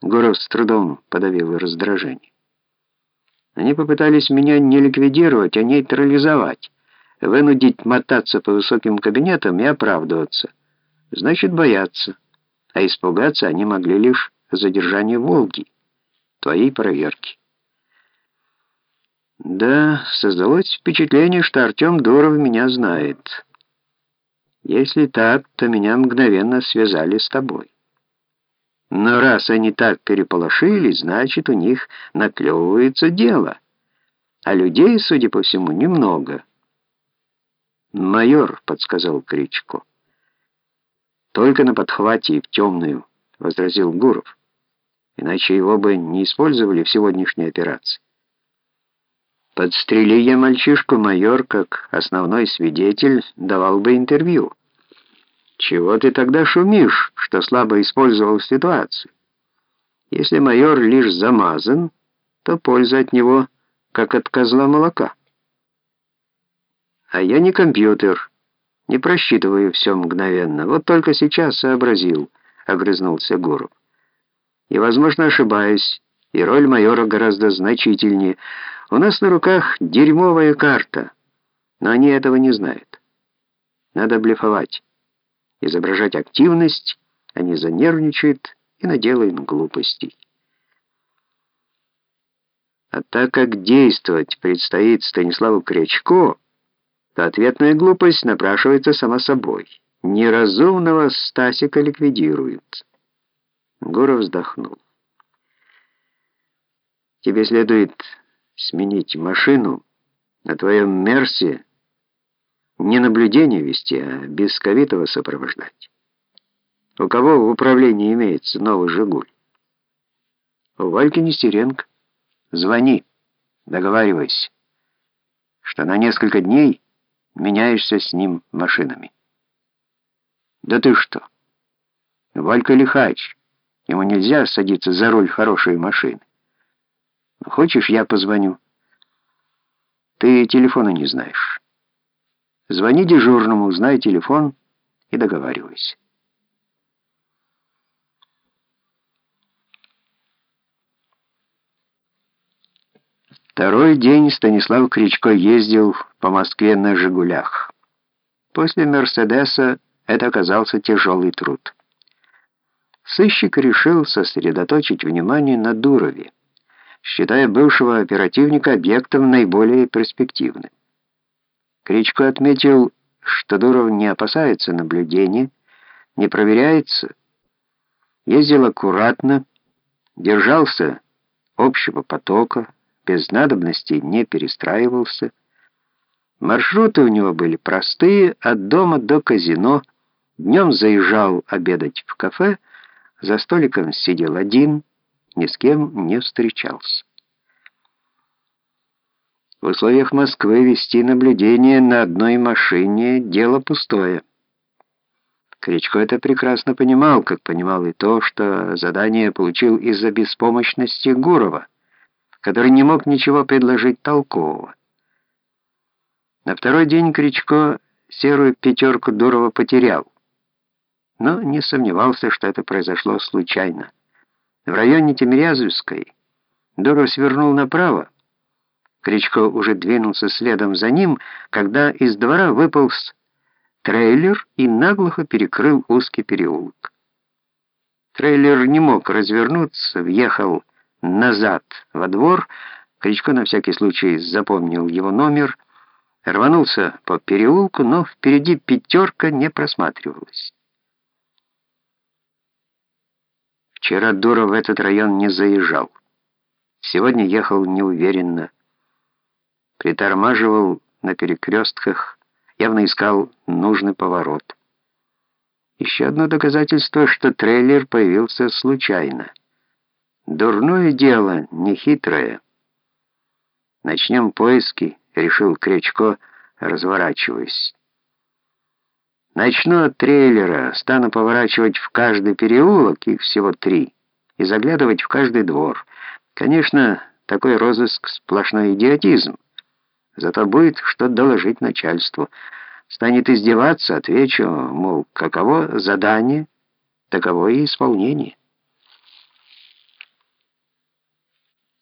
Гуров с трудом подавил раздражение. Они попытались меня не ликвидировать, а нейтрализовать, вынудить мотаться по высоким кабинетам и оправдываться. Значит, бояться. А испугаться они могли лишь задержания Волги, твоей проверки. Да, создалось впечатление, что Артем Дуров меня знает. Если так, то меня мгновенно связали с тобой. Но раз они так переполошились, значит, у них наклевывается дело. А людей, судя по всему, немного. «Майор», — подсказал Кричко. «Только на подхвате и в темную», — возразил Гуров. «Иначе его бы не использовали в сегодняшней операции». Подстрели я мальчишку, майор, как основной свидетель, давал бы интервью. Чего ты тогда шумишь, что слабо использовал ситуацию? Если майор лишь замазан, то польза от него, как от козла молока. А я не компьютер, не просчитываю все мгновенно. Вот только сейчас сообразил, — огрызнулся Гуров. И, возможно, ошибаюсь, и роль майора гораздо значительнее. У нас на руках дерьмовая карта, но они этого не знают. Надо блефовать, изображать активность, они занервничают и наделают глупостей. А так как действовать предстоит Станиславу Крячко, то ответная глупость напрашивается сама собой. Неразумного Стасика ликвидируют. Гуров вздохнул. Тебе следует сменить машину, на твоем Мерсе не наблюдение вести, а Бесковитого сопровождать. У кого в управлении имеется новый «Жигуль»? У Вальки Нестеренко. Звони, договаривайся, что на несколько дней меняешься с ним машинами. Да ты что? Валька лихач. Ему нельзя садиться за руль хорошей машины. Хочешь, я позвоню? Ты телефона не знаешь. Звони дежурному, узнай телефон и договаривайся. Второй день Станислав Кричко ездил по Москве на «Жигулях». После «Мерседеса» это оказался тяжелый труд. Сыщик решил сосредоточить внимание на Дурове считая бывшего оперативника объектом наиболее перспективным. Кричко отметил, что Дуров не опасается наблюдения, не проверяется, ездил аккуратно, держался общего потока, без надобности не перестраивался. Маршруты у него были простые, от дома до казино. Днем заезжал обедать в кафе, за столиком сидел один, ни с кем не встречался. В условиях Москвы вести наблюдение на одной машине – дело пустое. Кричко это прекрасно понимал, как понимал и то, что задание получил из-за беспомощности Гурова, который не мог ничего предложить толкового. На второй день Кричко серую пятерку Дурова потерял, но не сомневался, что это произошло случайно. В районе Тимирязевской Дуров свернул направо, Кричко уже двинулся следом за ним, когда из двора выполз трейлер и наглухо перекрыл узкий переулок. Трейлер не мог развернуться, въехал назад во двор, Кричко на всякий случай запомнил его номер, рванулся по переулку, но впереди пятерка не просматривалась. Вчера Дура в этот район не заезжал. Сегодня ехал неуверенно, притормаживал на перекрестках, явно искал нужный поворот. Еще одно доказательство, что трейлер появился случайно. Дурное дело, нехитрое. Начнем поиски, решил Кречко, разворачиваясь. Начну от трейлера, стану поворачивать в каждый переулок, их всего три, и заглядывать в каждый двор. Конечно, такой розыск — сплошной идиотизм. Зато будет что доложить начальству. Станет издеваться, отвечу, мол, каково задание, таково и исполнение.